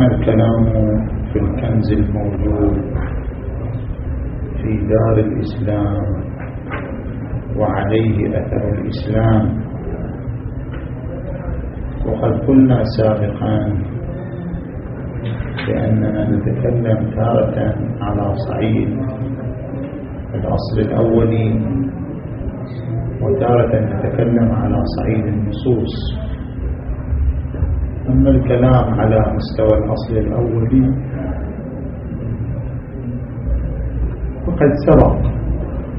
كان الكلام في الكنز الموجود في دار الإسلام وعليه أثر الإسلام. وقد قلنا سابقا بأننا نتكلم تارة على صعيد الأصل الأولي وتارة نتكلم على صعيد النصوص. أما الكلام على مستوى الأصل الأولي فقد سبق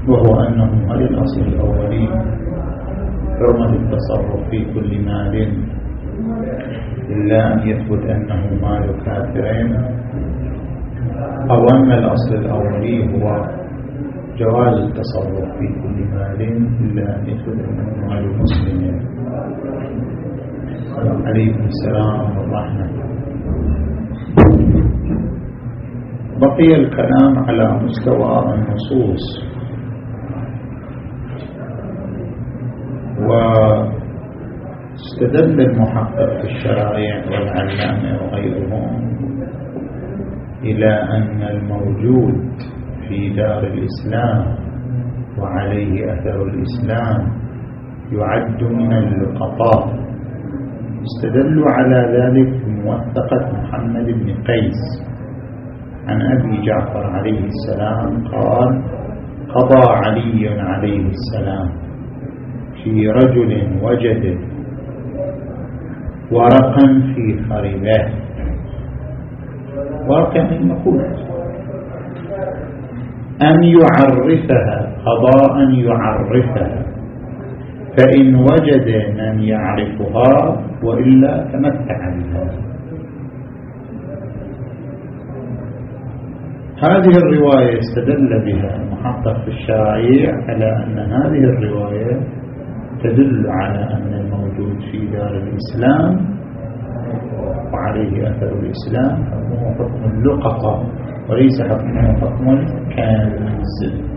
وهو أنه هل الأصل الأولي حرمة التصرف في كل مال إلا أن يثبت أنه مال كافرين. أو أن الأصل الأولي هو جواز التصرف في كل مال إلا أن يثبت أنه مال مسلم. عليكم السلام ورحمة بقي الكلام على مستوى النصوص. واستدل المحقق في الشرائع والعلامة وغيرهم إلى أن الموجود في دار الإسلام وعليه أثر الإسلام يعد من اللقطاء استدلوا على ذلك بموثقة محمد بن قيس. عن أبي جعفر عليه السلام قال قضى علي عليه السلام في رجل وجد ورقا في خريبه ورقا المقول أن يعرفها قضاء يعرفها. فإن وجد من يعرفها وإلا تمتع بها. هذه الرواية استدل بها المحقق في الشرائع على أن هذه الرواية تدل على أن الموجود في دار الإسلام وعليه أثر الإسلام حكمه حكم اللقطة وليس حكمه حكم الكنز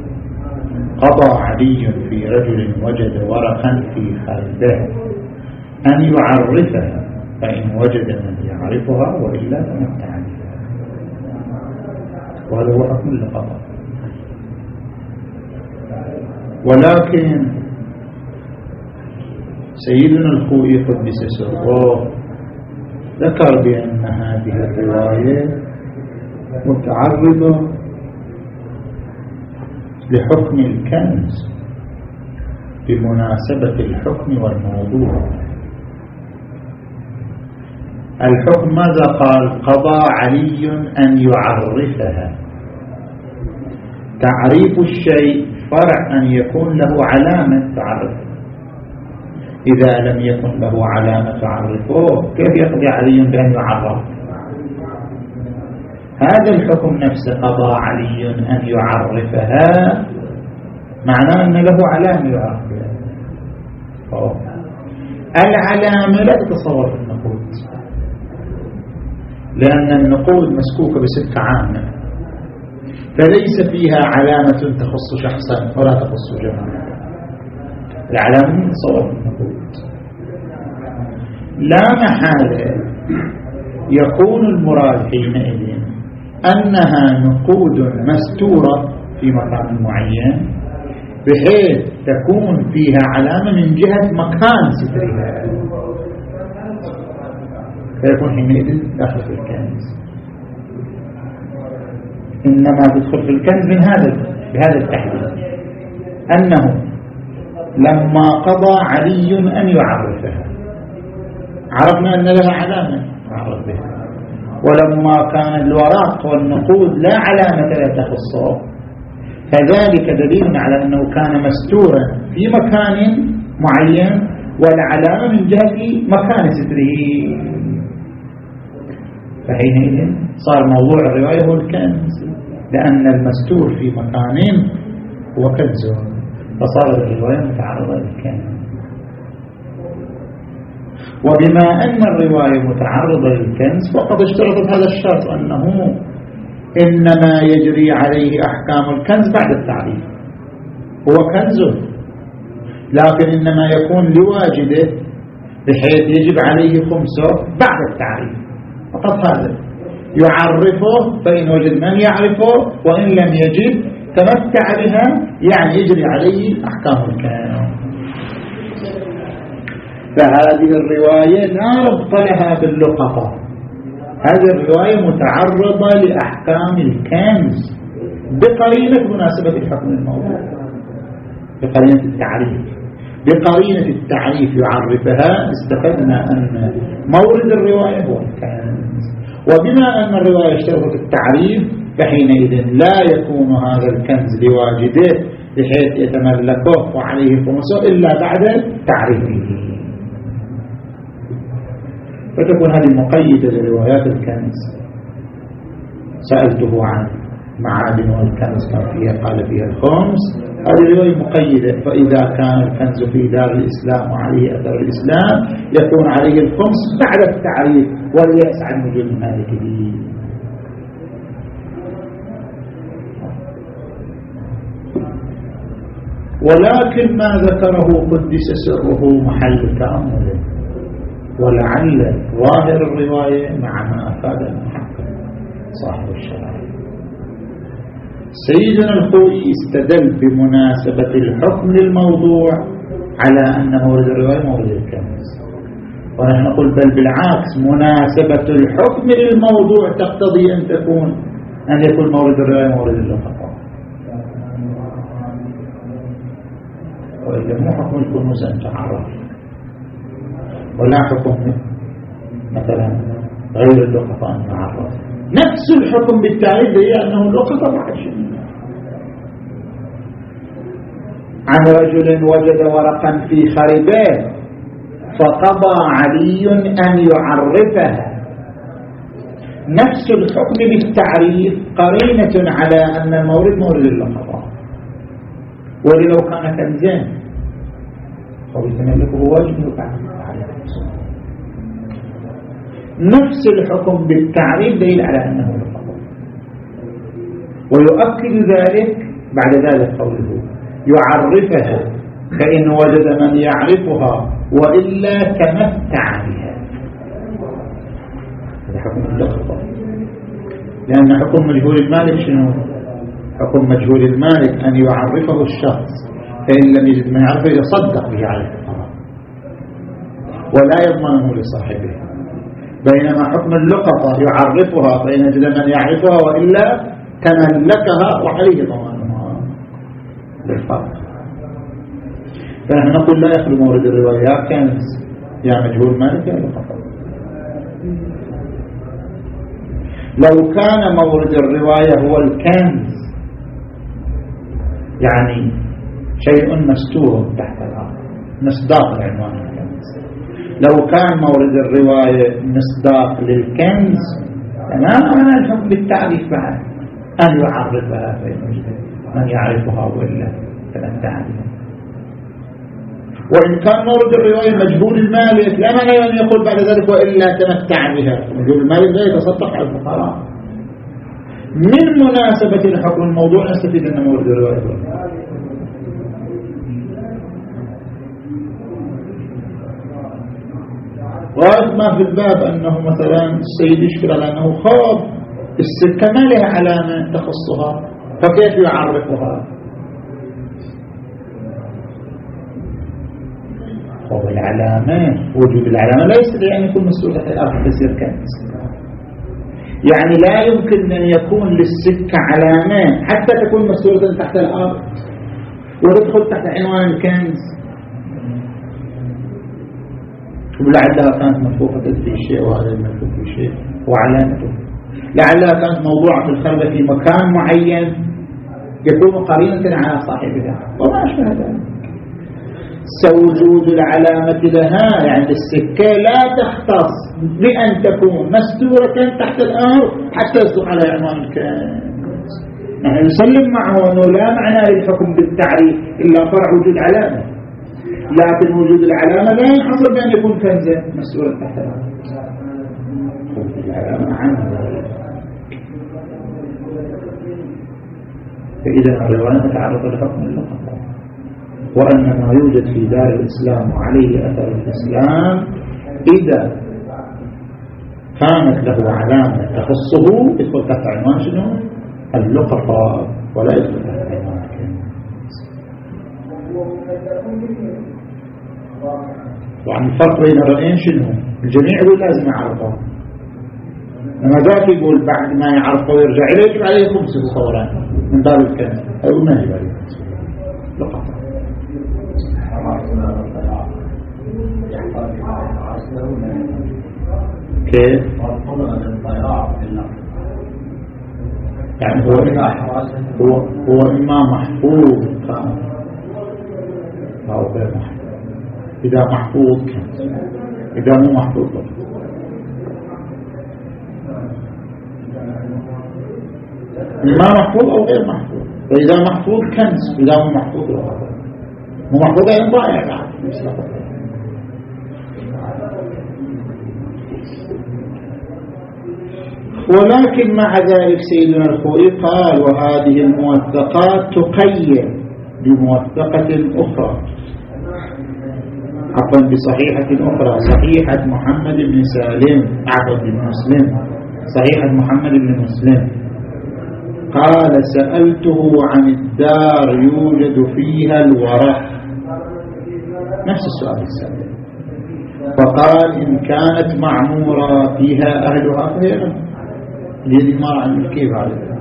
قضى علي في رجل وجد ورقا في خلده أن يعرفها فإن وجد من يعرفها وإلا تمتع بها وهذا هو حكم اللقطة ولكن سيدنا الخوئي قدس سره ذكر بأن هذه الرواية متعرضة لحكم الكنز بمناسبة الحكم والموضوع. الحكم ماذا قال؟ قضى علي أن يعرفها. تعريف الشيء فرع أن يكون له علامة تعرف. إذا لم يكن له علامة تعرفه كيف يقضي علي بأن يعرف؟ هذا الحكم نفسه قضى علي أن يعرفها معناه أن له علامة يعرف العلامة لا تتصور في النقود. لأن النقود مسكوكة بسكة عامة فليس فيها علامة تخص شخصا ولا تخص جماعة. العلامة تصور في النقود. لا محالة يكون المراد حينئذ أنها نقود مستورة في مكان معين بحيث تكون فيها علامة من جهة مكان سترها فيكون حينئذ داخل في الكنز. إنما تدخل في الكنز من هذا بهذا التحديد. أنه لما قضى علي أن يعرفها. عرفنا أن لها علامة. عرف بها. ولما كان الورق والنقود لا علامة لا تخصه. فذلك دليل على أنه كان مستورا في مكان معين والعلامة من جهة مكان ستره. فحينئذ صار موضوع الرواية هو الكنز لأن المستور في مكان هو كنز فصارت الرواية متعرضة للكنز. وبما أن الرواية متعرضة للكنز فقد اشترطت هذا الشرط أنه إنما يجري عليه أحكام الكنز بعد التعريف. هو كنز لكن إنما يكون لواجده بحيث يجب عليه خمسه بعد التعريف. فقط هذا. يعرفه فإن وجد من يعرفه وإن لم يجد تمتع بها يعني يجري عليه أحكام الكلام فهذه الرواية لا ربط لها باللقطة. هذه الرواية متعرضة لأحكام الكنز بقرينة مناسبة الحكم الموضوع. بقرينة التعريف. بقرينة التعريف يعرفها استفدنا أن مورد الرواية هو الكنز. وبما أن الرواية اشترطت التعريف فحينئذ لا يكون هذا الكنز لواجده بحيث يتملكه وعليه خمسه إلا بعد تعريفه. فتكون هذه مقيدة لروايات الكنز. سألته عن معادن والكنز كان فيها قال فيها الخمس. هذه رواية مقيدة فإذا كان الكنز في دار الإسلام وعليه أثر الإسلام يكون عليه الخمس بعد التعريف واليأس عن وجود المالك ولكن ما ذكره قدس سره محل تأمله. ولعل ظاهر الرواية مع ما أفاد المحقق صاحب الشرائع سيدنا الخوي استدل بمناسبة الحكم للموضوع على أن مورد الرواية مورد الكنز. ونحن نقول بل بالعكس مناسبة الحكم للموضوع تقتضي أن تكون أن يكون مورد الرواية مورد اللقطة وإلا مو حكم الكنوز أن تعرف. ولا حكم مثلا غير اللقطة يعرف نفس الحكم بالتعريف هي أنه اللقطة بعد عن رجل وجد ورقا في خربه فقضى علي أن يعرفها نفس الحكم بالتعريف قرينة على أن المورد مورد اللقطة ولو كان كنزين. أو يتملكه واجب يتعرف نفس الحكم بالتعريف دليل على أنه لفظ ويؤكد ذلك بعد ذلك قوله. يعرفها فإن وجد من يعرفها وإلا تمتع بها. هذا حكم لأن حكم مجهول المالك شنو؟ حكم مجهول المالك أن يعرفه الشخص فإن لم يجد من يعرفه يصدق به على الفقراء ولا يضمنه لصاحبه. بينما حكم اللقطة يعرفها فإن وجد من يعرفها وإلا تملكها وعليه ضمانها بالفرق. فنحن نقول لا يخلو مورد الروايات كنز يا مجهول مالك يا لقطة. لو كان مورد الرواية هو الكنز يعني شيء مستور تحت الأرض مصداق العنوان. لو كان مورد الرواية مصداق للكنز تمام؟ أنا الحكم بالتعريف بعد أن يعرفها من يعرفها وإلا فلن تعرف وإن كان مورد الرواية مجهول المالك لا معنى أن يقول بعد ذلك وإلا تمتع بها. مجهول المالك لا يتصدق على الفقراء. من مناسبة الحكم الموضوع نستفيد أن مورد الرواية. غاية ما في الباب أنه مثلا السيد يشكر على أنه خاب السكة ما لها علامة تخصها فكيف يعرفها؟ هو العلامة وجود العلامة لا يستطيع أن يكون مسؤول الأرض يصير كنز يعني لا يمكن أن يكون للسكة علامة حتى تكون مسؤولة تحت الأرض وتدخل تحت عنوان الكنز ولعلها كانت ملفوفة في شيء وهذا الملفوف في شيء. وعلامته لعلها كانت موضوعة الخربة في مكان معين يكون قرينة على صاحبها. وما أشبه ذلك سوجود العلامة لها يعني السكة لا تختص بأن تكون مستورة تحت الأرض حتى يصدق على عنوان الكنز نحن نسلم معه أنه لا معنى للحكم بالتعريف إلا فرع وجود علامة. لكن وجود العلامة لا ينحصر بأن يكون كنزا مسؤولا تحت العلامة عنه فإذا الرواية تعرض لحكم اللقب وأن ما يوجد في دار الإسلام وعليه أثر الإسلام إذا كانت له علامة تخصه يدخل تحت عنوان شنو؟ اللقطة ولا يدخل تحت عنوان. يعني الفرق بين الرأيين شنو؟ الجميع يقول لازم يعرفه لما ذاك يقول بعد ما يعرفه ويرجع إليه يجب عليه خمس الصورة من باب الكلام. أو ما هي عليه لقطة كيف؟ يعني هو هو هو إما محفوظ. كان أو غير محفوظ. إذا محفوظ. إذا مو محفوظ. إما محفوظ أو غير محفوظ. فإذا محفوظ كنز إذا مو محفوظ مو محفوظ يعني ضائع ولكن مع ذلك سيدنا الخوي قال وهذه الموثقات تقيد بموثقة أخرى. عفوا بصحيحة أخرى. صحيحة محمد بن سالم. عفوا بن مسلم صحيحة محمد بن مسلم. قال سألته عن الدار يوجد فيها الورق نفس السؤال السابق. فقال إن كانت معمورة فيها أهلها فهي للإمارة عن كيف هذا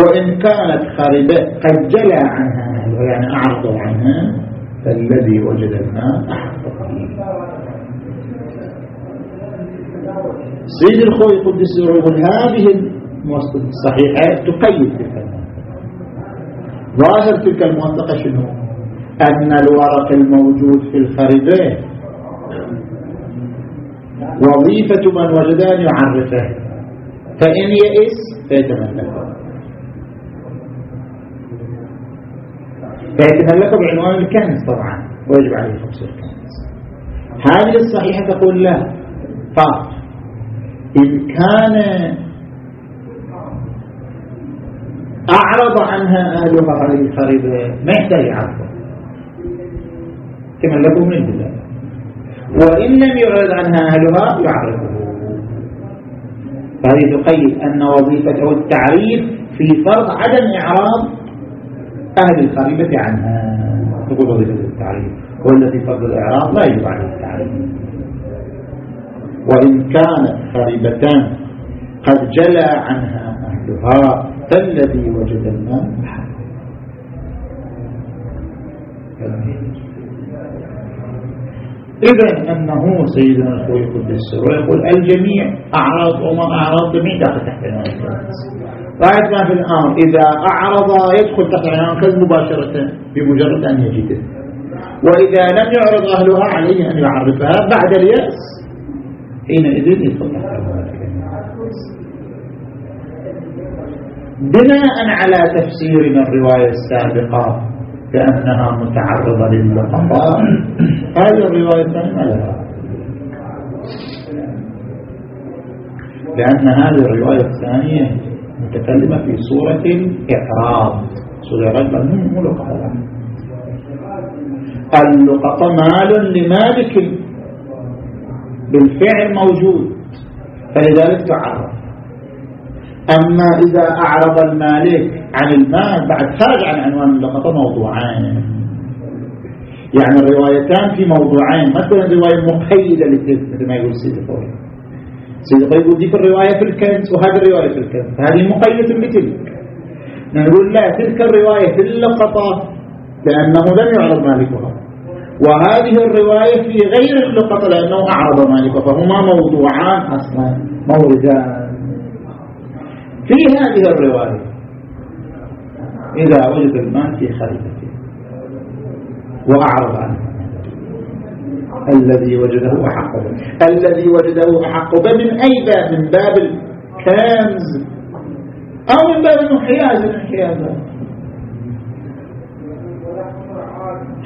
وإن كانت خاربة قد جلى عنها يعني أعرضوا عنها. فالذي وجد الماء. سيد الخوي قدس يقول هذه الصحيحة تقيد تلك ظاهر تلك الموثقة شنو؟ أن الورق الموجود في الخاربة وظيفة من وجد أن يعرفه. فإن يئس فيتملكه فيتملكه بعنوان الكنز طبعا؟ ويجب عليه خمس الكنز. هذه الصحيحة تقول لا. فرق إن كان أعرض عنها أهلها هذه الخريبة ما يحتاج يعرفه تملكه من البلاد وإن لم يعرض عنها أهلها يعرفه فهذه تقيد أن وظيفته التعريف في فرض عدم إعراض أهل الخريبة عنها. تقول وظيفة التعريف والتي فرض الإعراض لا يجب عليه التعريف وإن كانت خريبتان قد جلى عنها أهلها فالذي وجد الماء إذا أنه سيدنا الخوي قدس ويقول الجميع أعراض وما أعراض جميع داخل تحت عنوان رأيت ما في الأمر إذا أعرض يدخل تحت عنوان الكنز مباشرة. بمجرد أن يجده. وإذا لم يعرض أهلها عليه أن يعرفها بعد اليأس. حينئذ يدخل بناء على تفسيرنا الرواية السابقة كأنها متعرضة للقضاء هذه الرواية ما لها. لأن هذه الرواية الثانية متكلمة في صورة الإعراض صورة رجل مو لقطة اللقطة مال لمالك. بالفعل موجود. فلذلك تعرض أما إذا أعرض المالك عن المال بعد خرج عن عنوان اللقطة موضوعان يعني الروايتان في موضوعين. مثلا رواية مقيدة مثل ما يقول سيدي قوي قوي يقول ديك الرواية في الكنز وهذه الرواية في الكنز فهذه مقيدة بتلك. نقول لا تلك الرواية في اللقطة لأنه لم يعرض مالكها. وهذه الرواية في غير اللقطة لأنه أعرض مالكها فهما موضوعان أصلا موردان في هذه الرواية إذا وجد المال في خريطته وأعرض عنه الذي وجده أحق به. الذي وجده أحق به من أي باب؟ من باب الكنز. أو من باب الانحياز. الانحياز.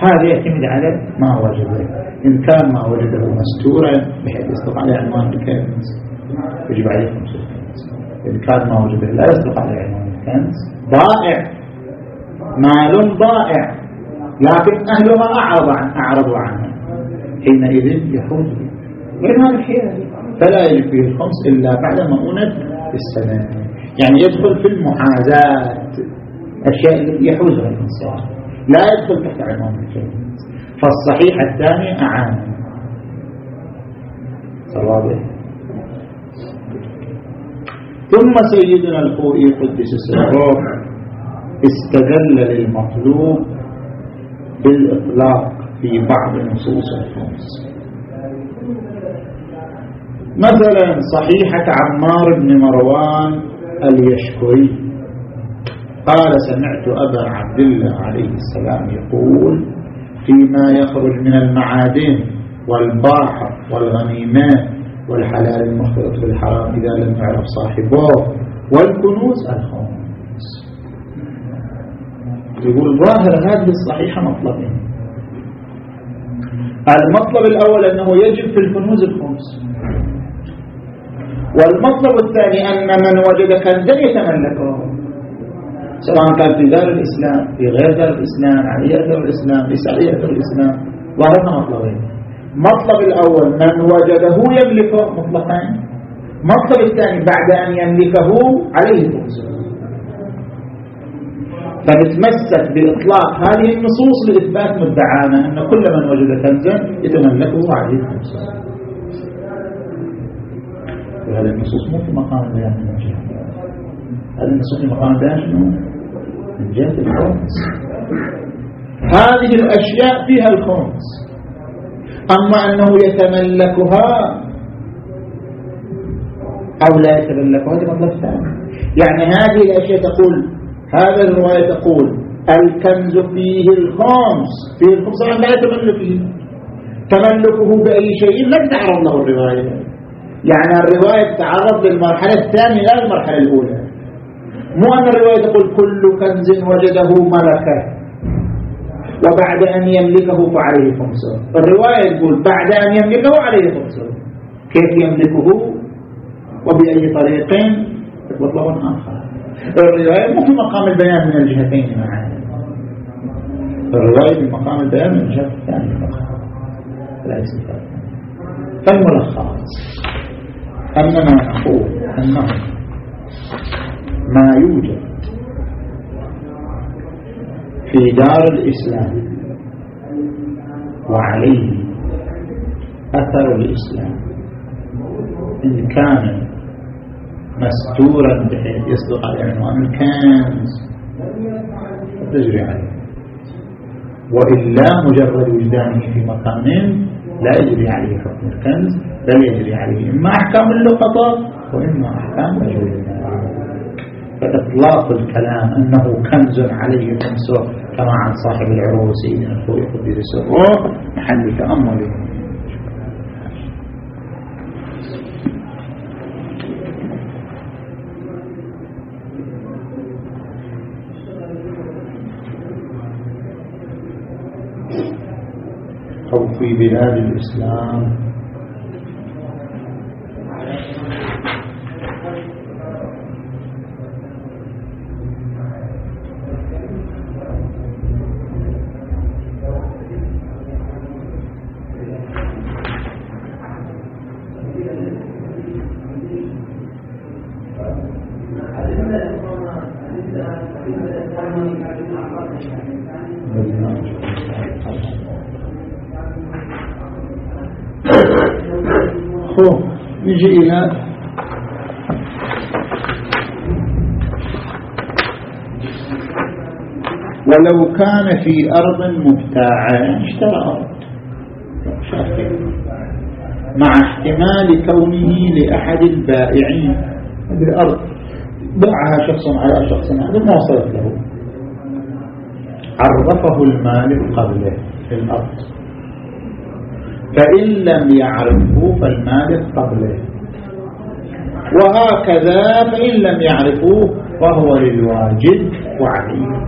هذا يعتمد على ما وجده إن كان ما وجده مستورا بحيث يستطيع عليه عنوان الكنز. يجب عليه خمسة إن كان ما وجد لا يصدق عليه عنوان الكنز. ضائع مال ضائع لكن أهلها أعرض عن أعرضوا عنه. حينئذ يخرج غير هذا الحياد فلا يجب فيه الخمس إلا بعد مؤونة السنة يعني يدخل في المحاذاة أشياء يحوزها الإنسان. لا يدخل تحت عنوان الكلمة فالصحيح الثاني أعان واضح ثم سيدنا الخوئي قدس سره استدل للمطلوب بالإطلاق. في بعض نصوص الخمس مثلا صحيحة عمار بن مروان اليشكري قال سمعت أبا عبد الله عليه السلام يقول فيما يخرج من المعادن والباحر والغنيمات والحلال المختلط بالحرام إذا لم يعرف صاحبه والكنوز الخمس يقول ظاهر هذه الصحيحة مطلبين المطلب الأول أنه يجب في الكنوز الخمس. والمطلب الثاني أن من وجد كنزا يتملكه سواء كان في دار الإسلام في غير دار الإسلام علية دار الإسلام في سعية دار الإسلام. ظهرنا مطلبين. مطلب الأول من وجده يملكه مطلقين مطلب الثاني بعد أن يملكه عليه تقصر فنتمسك بإطلاق هذه النصوص لإثبات مدعانا أن كل من وجد كنزا يتملكه عليه تقصر وهذه النصوص مو في مقام البيان من الجهة هذه النصوص في مقام البيان شنو؟ من جهة الخمس هذه الأشياء فيها الخمس أما أنه يتملكها أو لا يتملكها هذا مطلب ثاني. يعني هذه الأشياء تقول هذا الرواية تقول الكنز فيه الخمس فيه الخمس لا يتملكه. تملكه بأي شيء؟ لم تعرض له الرواية. يعني الرواية تعرض للمرحلة الثانية لا المرحلة الأولى. مو أن الرواية تقول كل كنز وجده ملكة وبعد أن يملكه فعليه خمسه الرواية تقول بعد أن يملكه عليه خمسه كيف يملكه؟ وبأي طريق؟ مطلب آخر الرواية مو في مقام البيان من الجهتين معا. الرواية في مقام البيان من الجهة الثانية لا فالملخص. أننا نقول أنه ما يوجد في دار الإسلام وعليه أثر الإسلام إن كان مستورا بحيث يصدق على عنوان الكنز تجري عليه. وإلا مجرد وجدانه في مكان لا يجري عليه حكم الكنز بل يجري عليه إما أحكام اللقطة وإما أحكام مجرد فإطلاق الكلام أنه كنز عليه خمسه كما عن صاحب العروس سيدنا الخوي قدير سره محل تأمل في بلاد الإسلام نجي إلى ولو كان في أرض مبتاعة اشترى أرض. مع احتمال كونه لأحد البائعين. هذه الأرض. باعها شخص على شخص هذا ما وصلت له. عرفه المالك قبله في الأرض. فإن لم يعرفه فالمالك قبله وهكذا فإن لم يعرفوه فهو للواجب وعليه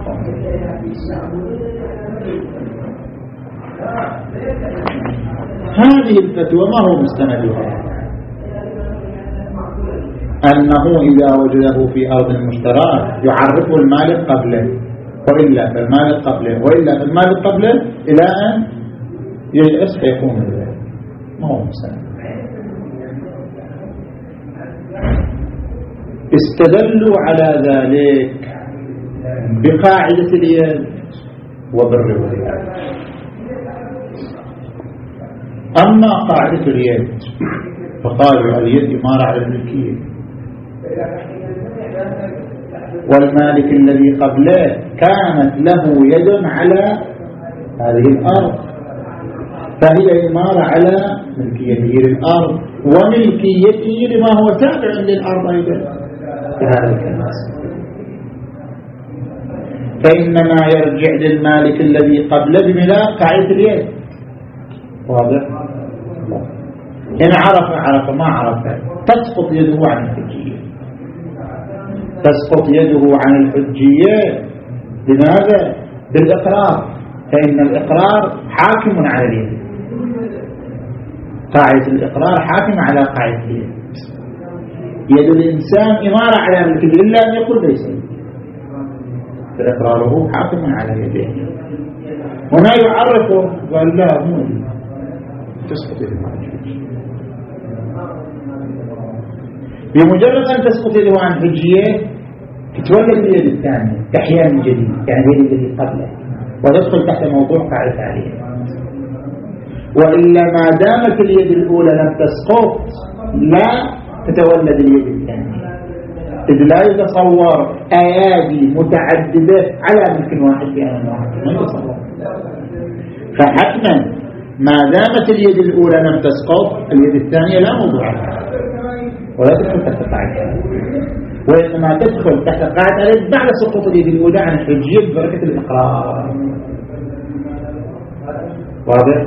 هذه الفتوى ما هو مستندها؟ أنه إذا وجده في أرض مشتراه يعرفه المالك قبله وإلا فالمالك قبله وإلا فالمالك قبله إلى أن فيكون ما هو مسلم استدلوا على ذلك بقاعدة اليد وبالروايات أما قاعدة اليد فقالوا اليد إمارة على الملكية. والمالك الذي قبله كانت له يد على هذه الأرض فهي إمارة على ملكيته للأرض وملكيته لما هو تابع للأرض أيضا كذلك الناس فإنما يرجع للمالك الذي قبله بملاك قاعدة اليد. واضح؟ إن عرف عرف ما عرف. تسقط يده عن الحجية. تسقط يده عن الحجية. لماذا؟ بالإقرار. فإن الإقرار حاكم على اليد. قاعدة الإقرار حاكم على قاعدة اليد يد الإنسان إمارة على ملك إلا أن يقول ليس. فإقراره حاكم على يده. هنا يعرفه قال لا مو تسقط يده. بمجرد أن تسقط يده عن حجية تتولد اليد الثانية تحيا من جديد يعني اليد الذي قبله وتدخل تحت موضوع قاعدة عليه وإلا ما دامت اليد الأولى لم تسقط لا تتولد اليد الثانية. إذ لا يتصور أيادي متعددة على ملك واحد في آن واحد. ما يتصور. فحتما ما دامت اليد الأولى لم تسقط اليد الثانية لا موضوع لها. ولا تدخل تحت قاعدة. وإنما تدخل تحت قاعدة بعد سقوط اليد الأولى عن الحجية ببركة الإقرار. واضح؟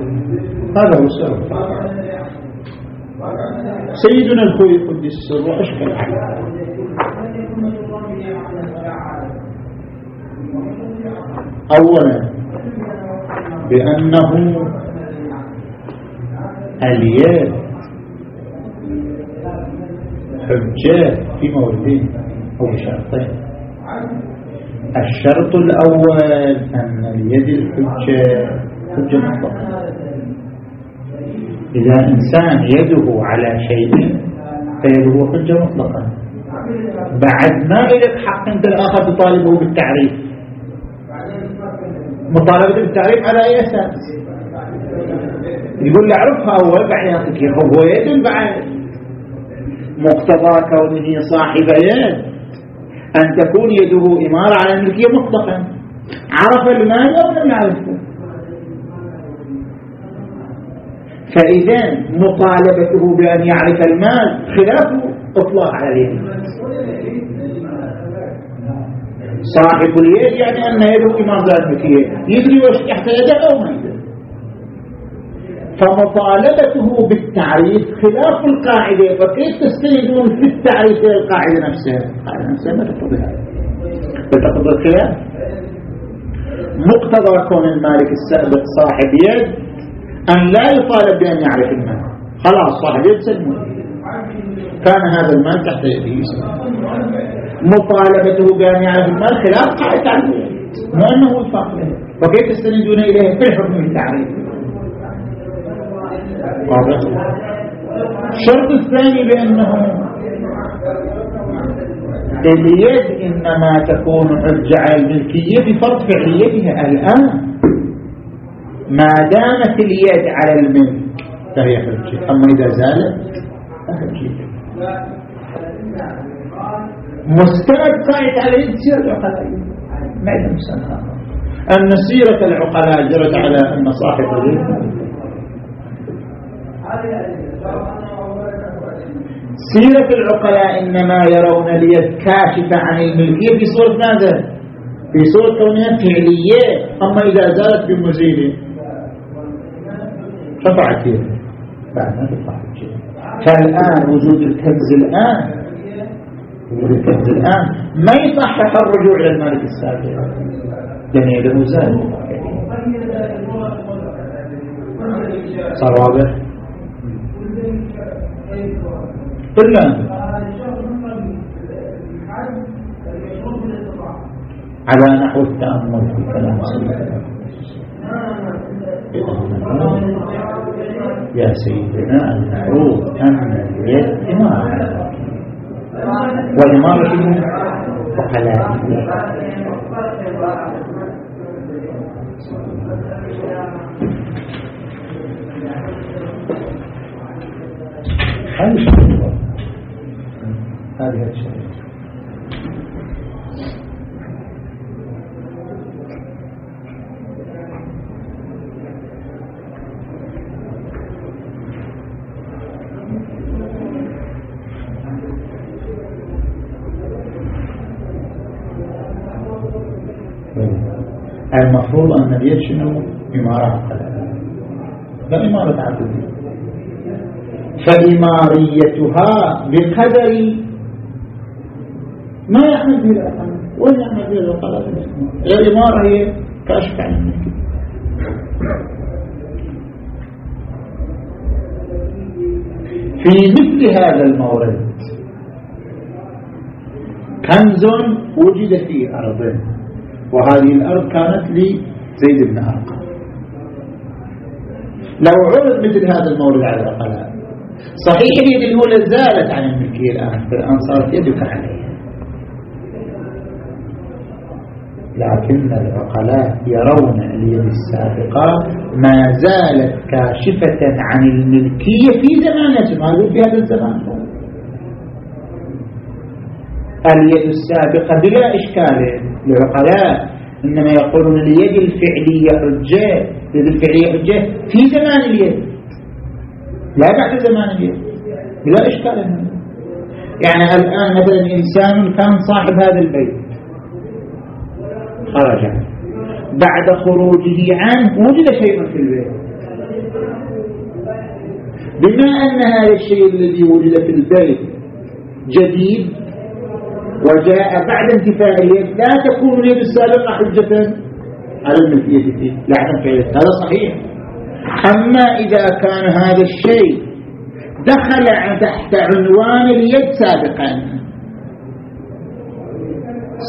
هذا هو السبب. سيدنا الخوي قدس السر أشكل أولا بأنه اليد حجات في موردين أو بشرطين الشرط الأول أن اليد الحجة حجة مطلقة. إذا إنسان يده على شيء فيده حجة مطلقة. بعد ما لك حق أنت الآخر تطالبه بالتعريف. مطالبة بالتعريف على أي أساس؟ يقول له أعرفها أول بعدين يعطيك هو يد بعد. مقتضى كونه صاحب يد أن تكون يده إمارة على الملكية مطلقا عرف المال أو لم يعرفه فإذا مطالبته بأن يعرف المال خلاف إطلاق على اليد. صاحب اليد يعني أن يده إمام ذلك يدري وش تحت يده أو ما يدري. فمطالبته بالتعريف خلاف القاعدة. فكيف تستندون في التعريف إلى القاعدة نفسها؟ القاعدة نفسها ما تقتضي هذا. تقتضي الخلاف. مقتضى كون المالك السابق صاحب يد أن لا يطالب بأن يعرف المال خلاص صاحب يد كان هذا المال تحت يده. مطالبته بأن يعرف المال خلاف قاعدة عنه مو أنه له. وكيف تستندون إليه؟ في الحكم التعريف واضح؟ الشرط الثاني بأنه اليد إنما تكون حجة على الملكية بفرض فعليتها الآن. ما دامت اليد على الملك. فهي حجة أما إذا زالت فحجة مستند قائد على يد سيرة العقلاء. ما إذا أن سيرة العقلاء جرت على أن صاحب اليد سيرة العقلاء إنما يرون اليد كاشفة عن الملكية في صورة ماذا؟ في صورة كونها فعلية. أما إذا زالت بمزيد رفعت يده بعد ما تطلع فالآن وجود الكنز الآن وجود الكنز الآن ما يصحح الرجوع إلى المالك السابق؟ لأن يده زاد. صار واضح؟ إلا على نحو التأمل في كلام يا سيدنا المعروف أن اليد إمارة. وإمارة عقلائية هذه هذه الشيء اليد شنو؟ إمارة. لا إمارة عقلية فإماريتها بقدر ما يعمل به العقل وين يعمل به العقل الإمارة هي كاشف عن في مثل هذا المورد كنز وجد في أرضه وهذه الأرض كانت لزيد بن أرقم. لو عرض مثل هذا المورد على العقلاء صحيح اليد الأولى زالت عن الملكية الآن فالآن صارت يدك عليها. لكن العقلاء يرون اليد السابقة ما زالت كاشفة عن الملكية في زمانهم هذا في هذا الزمان؟ اليد السابقة بلا إشكال للعقلاء إنما يقولون اليد الفعلية حجة اليد الفعلية حجة في زمان اليد. لا بعد زمان اليد. بلا إشكال يعني الآن مثلا إنسان كان صاحب هذا البيت. خرج. بعد خروجه عنه وجد شيء في البيت. بما أن هذا الشيء الذي وجد في البيت جديد وجاء بعد انتفاء اليد لا تكون اليد السابقة حجة على الملكية فيه لا تنفع هذا صحيح. أما إذا كان هذا الشيء دخل تحت عنوان اليد سابقا.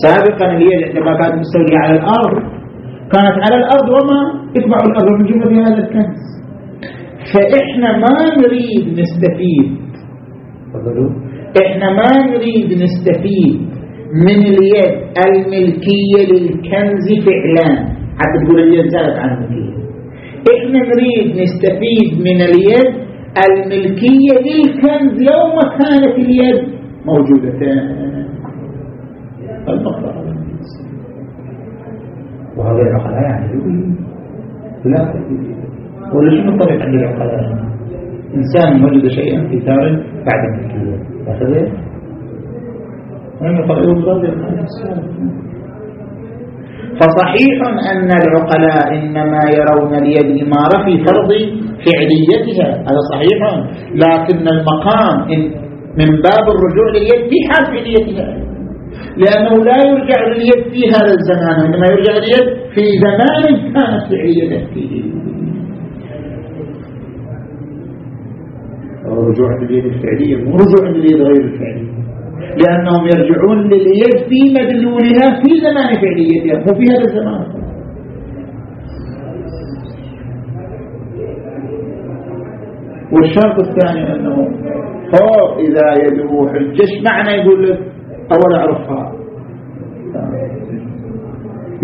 سابقا اليد عندما كانت مستولية على الأرض. كانت على الأرض وما اتبع الأرض. من جملة هذا الكنز فإحنا ما نريد نستفيد. إحنا ما نريد نستفيد من اليد الملكية للكنز فعلا. حتى تقول اليد زالت عن الملكية. إحنا نريد نستفيد من اليد الملكية للكنز يوم كانت اليد موجودة. وهذا العقلاء يعني. لا. ولا شنو الطريق عند العقلاء إنسان وجد شيئا في دار بعد فصحيح أن العقلاء إنما يرون اليد إمارة في فرض فعليتها. هذا صحيح. لكن المقام من باب الرجوع لليد في حال فعليتها. لأنه لا يرجع لليد في هذا الزمان وإنما يرجع لليد في زمان كانت فعليته فيه الرجوع لليد الفعلية مو رجوع لليد غير الفعلية. لأنهم يرجعون لليد في مدلولها في زمان فعليتها مو في هذا الزمان. والشرط الثاني أنه هو إذا يده حجة معنى يقول لك أول أعرفها.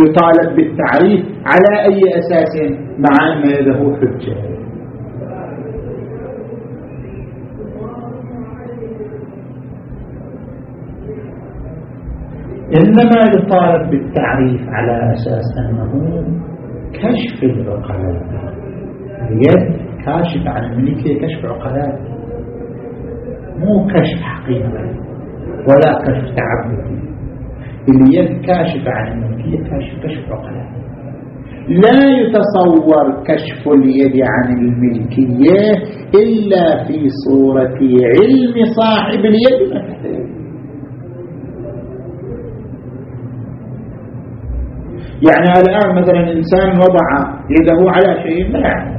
يطالب بالتعريف على أي أساس مع أن يده حجة إنما يطالب بالتعريف على أساس أنه كشف العقلاء. اليد كاشف عن الملكية كشف عقلاء. مو كشف حقيقة ولا كشف تعبدي. اليد كاشف عن الملكية كاشف كشف عقلاء. لا يتصور كشف اليد عن الملكية إلا في صورة علم صاحب اليد. مثلا يعني الآن مثلا إنسان وضع يده على شيء لا يعلم.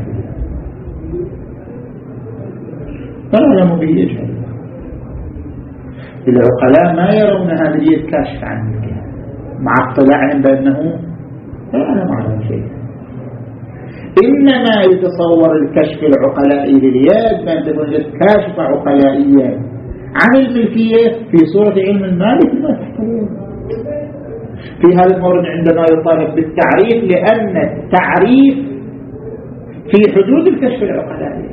به شيء. العقلاء ما يرون هذه اليد كاشف عن ملكها مع اطلاعهم بأنه لا يعلم عنه شيء. إنما يتصور الكشف العقلائي لليد بأن تكون كاشفة عقلائية عن الملكية في صورة علم المالك ما تحتوي. في هذا المورد عندما يطالب بالتعريف لأن التعريف في حدود الكشف العقلاني.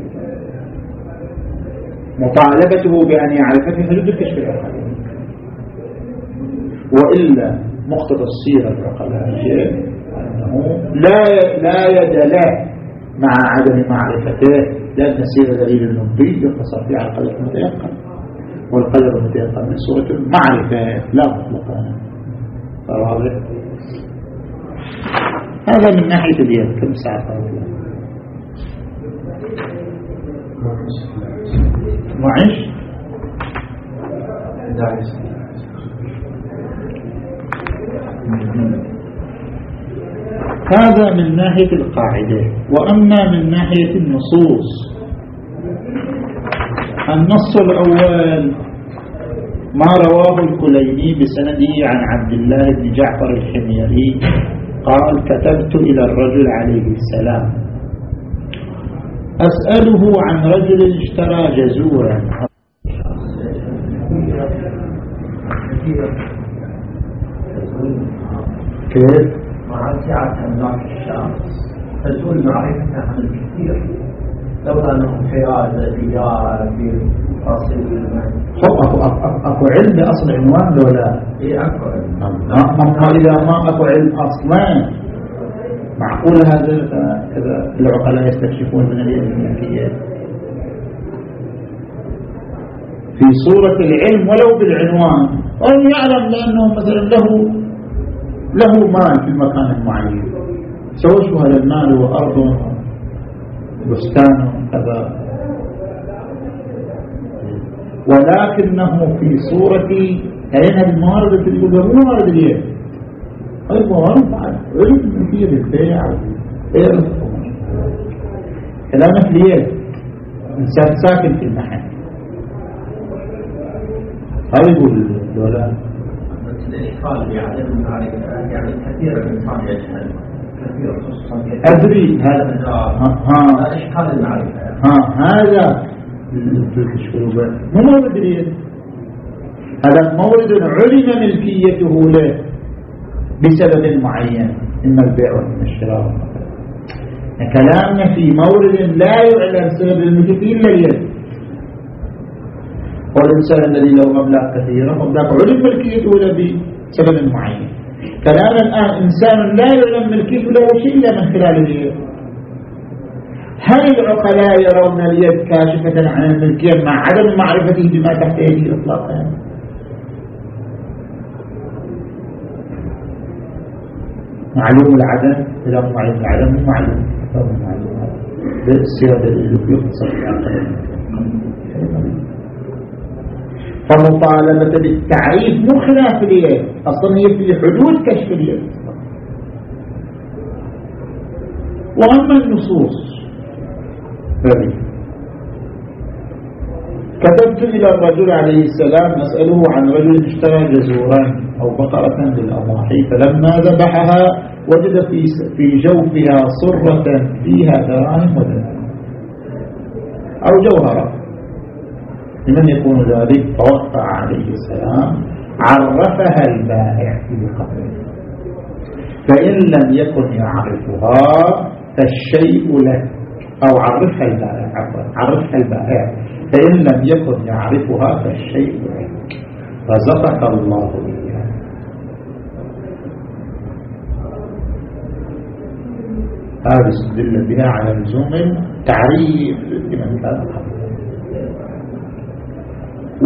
مطالبته بأن يعرف في حدود الكشف العقلاني. وإلا مقتضى السيرة العقلانية أنه لا لا يد له مع عدم معرفته لأن سير دليل النبي يقتصر على القدر المتيقن والقدر المتيقن من صورة المعرفة لا مطلقا. واضح؟ هذا من ناحية اليد كم ساعة؟ معش هذا من ناحية القاعدة وأما من ناحية النصوص. النص الأول ما رواه الكليني بسنده عن عبد الله بن جعفر الحميري قال كتبت إلى الرجل عليه السلام. أسأله عن رجل اشترى جزورا. كيف؟ مع سعة الشمس تزول معرفتها عن الكثير. لولا حياد تجارة في أصل اكو اكو علم باصل عنوان لو لا؟ اي أكو علم. ما اذا ما أكو علم أصلا. معقول هذا؟ كذا العقلاء يستكشفون من اليد الملكيه في صورة العلم ولو بالعنوان. أو يعلم لأنه مثلا له له مال في مكان معين. سوى هذا المال هو أرض بستان كذا ولكنه في صورة الموارد التي تقول مو موارد اليد. هذه موارد بعد. علم فيه بالبيع كلامك اليد. إنسان ساكن في المحل هذا يقول ولا الإشكال بعدم المعرفة يعني كثير الإنسان يجهل أدري. هذا ها إشكال المعرفة؟ ها هذا. مو مورد اليد هذا مورد علم ملكيته له بسبب معين. إما البيع وإما الشراء. كلامنا في مورد لا يعلم سبب الملكية إلا اليد. والإنسان الذي له مبلغ كثيرة مبلغ علم ملكيته له بسبب معين. كلام الآن إنسان لا يعلم ملكيته له شيء إلا من خلال اليد. هل العقلاء يرون اليد كاشفة عن الملكية مع عدم معرفته بما تحت يده إطلاقا؟ معلوم العدم إذا معلوم العدم معلوم معلوم. السيادة اللي يقتصر في عقل فمطالبة بالتعريف مو خلاف اليد أصلا هي في حدود كشف اليد وأما النصوص كتبت إلى الرجل عليه السلام أسأله عن رجل اشترى جزورا أو بقرة للأضاحي فلما ذبحها وجد في في جوفها صرة فيها دراهم ودراهم أو جوهرة لمن يكون ذلك توقع عليه السلام عرفها البائع في قبره. فإن لم يكن يعرفها فالشيء له أو عرفها البائع عرفها البائع. فإن لم يكن يعرفها فالشيء عندك رزقك الله إياه هذا استدل بها على لزوم التعريف لمن قبل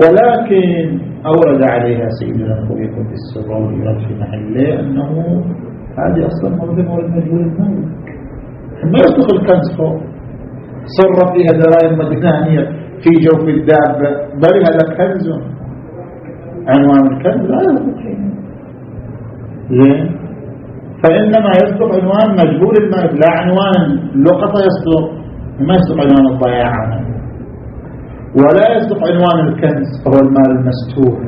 ولكن أورد عليها سيدنا الخليق في السرور في محله أنه هذه أصلا مورد مجهول المال ما يصدق الكنز فوق صر فيها دراهم مدنانية في جوف الدابة. بل هذا كنز عنوان الكنز؟ لا يصدق زين. فإنما يصدق عنوان مجهول المال لا عنوان اللقطة يصدق. ما يصدق عنوان الضياع ولا يصدق عنوان الكنز. هو المال المستور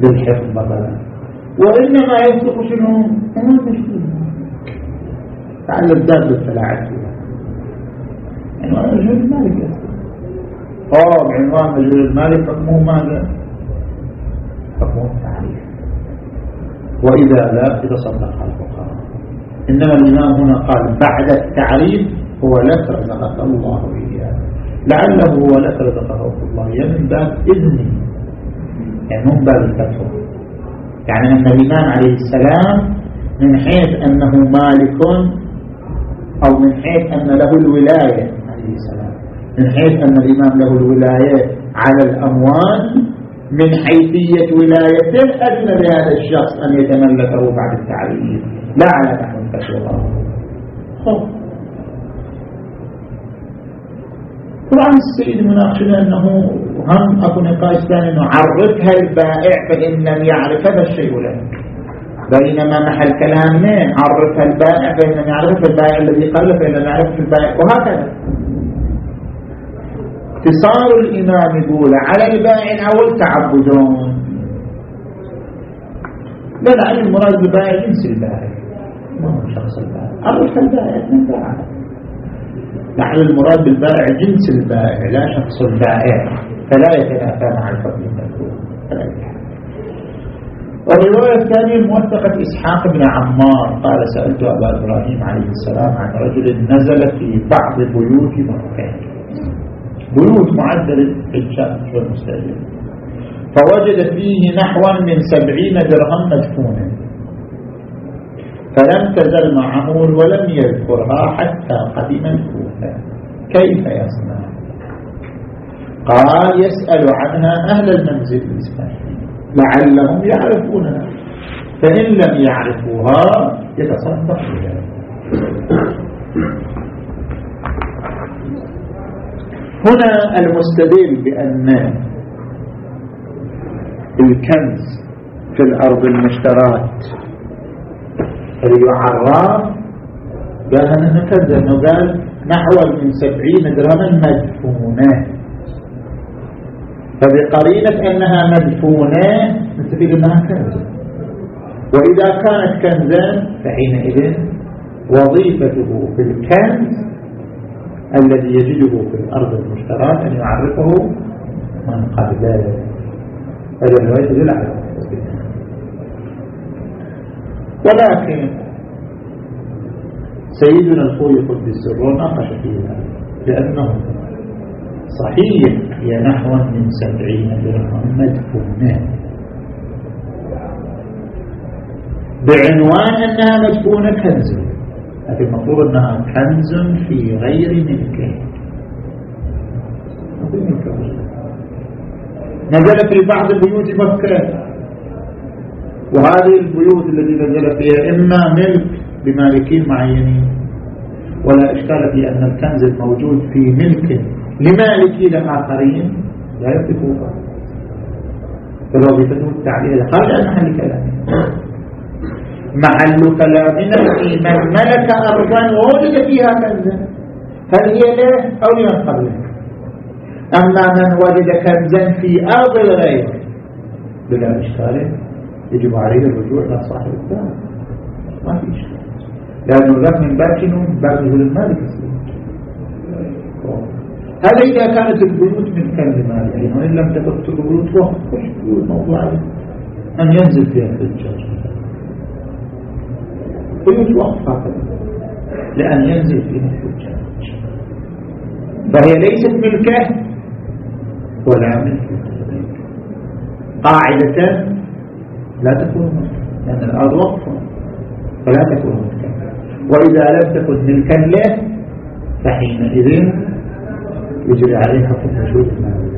بالحفظ مثلا. وإنما يصدق شنو؟ عنوان مجهول تعال الدابة الفلاعة يعني أنا رجل مالك أوه بعنوان مجهول المالك حكمه ماذا؟ حكمه التعريف وإذا لا إذا صدق الفقهاء. إنما الإمام هنا قال بعد التعريف هو لك رزقك الله إياه لعله هو لك رزقه الله من باب إذنه. يعني من باب الفتوى. يعني أن الإمام عليه السلام من حيث أنه مالك أو من حيث أن له الولاية عليه السلام. من حيث أن الإمام له الولاية على الأموال من حيثية ولايته أذن لهذا الشخص أن يتملكه بعد التعليم. لا على نحو الفتوى. طبعا السيد مناقشنا أنه هم أكو نقاش ثاني عرفها البائع فإن لم يعرف هذا الشيء له بينما محل كلامنا عرفها البائع فإن لم يعرف البائع الذي قبله فإن لم يعرف البائع وهكذا. اقتصار الإمام يقول على البائع أو التعبدون لا لا المراد بالبائع جنس البائع. ما هو شخص البائع؟ عرف البائع من بائع نحن المراد بالبائع جنس البائع لا شخص البائع فلا يتنافى مع الحكم المذكور. والرواية الثانية موثقة إسحاق بن عمار قال سألت أبا إبراهيم عليه السلام عن رجل نزل في بعض بيوت مكة. بيوت معدة للإنشاء والمستأجر. فوجد فيه نحوا من سبعين درهم مدفونا. فلم تزل معه ولم يذكرها حتى قدم الكوفة كيف يصنع؟ قال يسأل عنها أهل المنزل الإسلامي لعلهم يعرفونها. فإن لم يعرفوها يتصدق بها. هنا المستدل بأن الكنز في الأرض المشترات يعرف قال أنا نكذب أنه قال نحو من سبعين درهما مدفونة. فبقرينة أنها مدفونة نستفيد أنها كنز. وإذا كانت كنزا فحينئذ وظيفته في الكنز الذي يجده في الأرض المشترات أن يعرفه من قبله هذا الرواية تدل على ولكن سيدنا الخوي قدس السر ناقش فيها لأنه صحيح هي نحو من سبعين درهم مدفونة بعنوان أنها مدفونة كنز. لكن المفروض أنها كنز في غير ملكه. نزلت في بعض بيوت مكة وهذه البيوت التي نزل فيها إما ملك لمالكين معينين ولا إشكال في أن الكنز الموجود في ملك لمالكين آخرين لا يملكوها فالوظيفة التعليل خارج عن محل كلامه. محل كلامنا في من ملك أرضا ووجد فيها كنزا هل هي له أو لمن قبله؟ أما من وجد كنزا في أرض غيره بلا إشكال يجب عليه الرجوع إلى صاحب الدار ما في إشكال لأنه ذاك من باكن باب المالك هذا إذا كانت البيوت من كان لمالك وإن لم تكن البيوت وقت الموضوع. أن ينزل فيها الحجاج. بيوت وقت هكذا لأن ينزل فيها الحجاج. فهي ليست ملكة ولا ملكة. قاعدة لا تكون ملكا لأن الأرض وقف. فلا تكون ملكا وإذا لم تكن ملكا له فحينئذ يجري عليه حكم وجود المال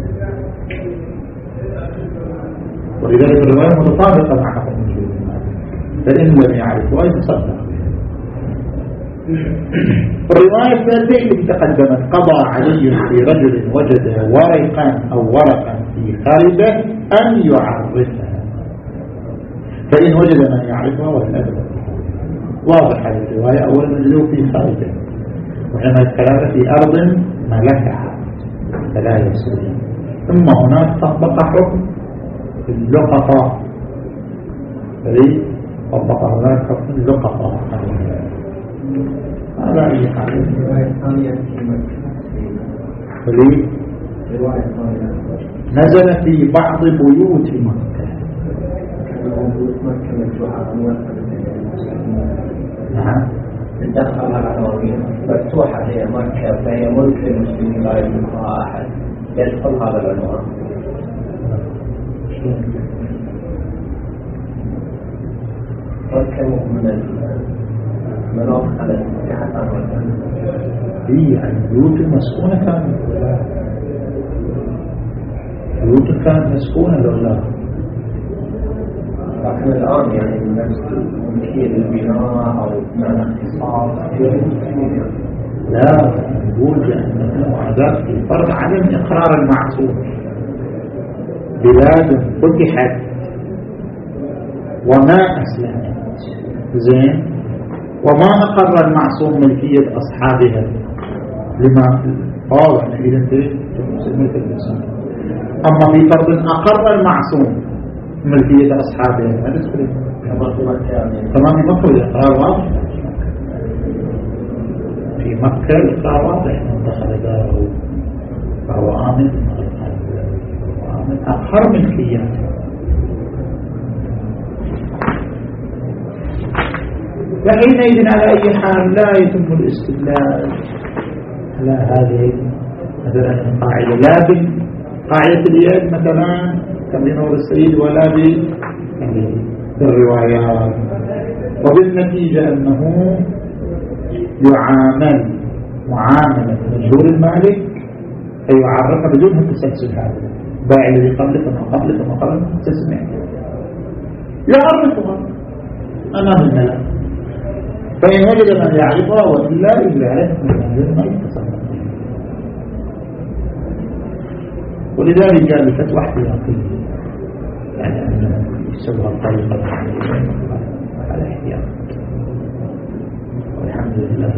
ولذلك الرواية متطابقة مع حكم وجود المال فإن لم يعرفها يتصدق الرواية الثالثة التي تقدمت قضى علي في رجل وجد ورقا أو ورقا في خالده أن يعرفها فإن وجد من يعرفها ولا واضح هذه الرواية. أولا نجده في خارجه. وإنما الكلام في أرض ملكها. فلا يسري ثم هناك طبق حكم اللقطة. فلي طبق هناك حكم اللقطة. هذا أي حال؟ الرواية الثانية في الرواية نزل في بعض بيوت مكة. نعم تدخل العناوين مفتوحة هي مكة فهي ملك للمسلمين لا. يملكها أحد يدخل هذا العنوان مكة من المناطق التي عنها هي يعني بيوت المسكونة كانت بيوت كانت مسكونة لو لكن الآن يعني نفس ملكية للبناء أو معنى اختصاص. لا لأنه هذا في فرض عدم إقرار المعصوم. بلاد فتحت وما أسلمت. زين؟ وما أقر المعصوم ملكية أصحابها. لما؟ واضح إذا أنت مسلمة الإنسان. أما في فرض أقر المعصوم ملكية أصحابها تمام مكة الإقرار واضح. في مكة الإقرار واضح. من دخل داره فهو آمن. آمن أقر ملكياته فحينئذ على أي حال لا يتم الاستدلال على هذه مثلا القاعدة. لا بقاعدة اليد مثلا. كبنور السيد ولا بالروايات وبالنتيجة أنه يعامل معاملة مجهول المالك أي يعرف بدون التسلسل هذا. باع الذي قبلك وما قبلك وما قبلك تسمع. يعرفها أمام الملك فإن وجد من يعرفها وإلا إلا من ما يتصرف. ولذلك قال الفتوى احتياطية. يسوى الطريقة على احتياط. والحمد لله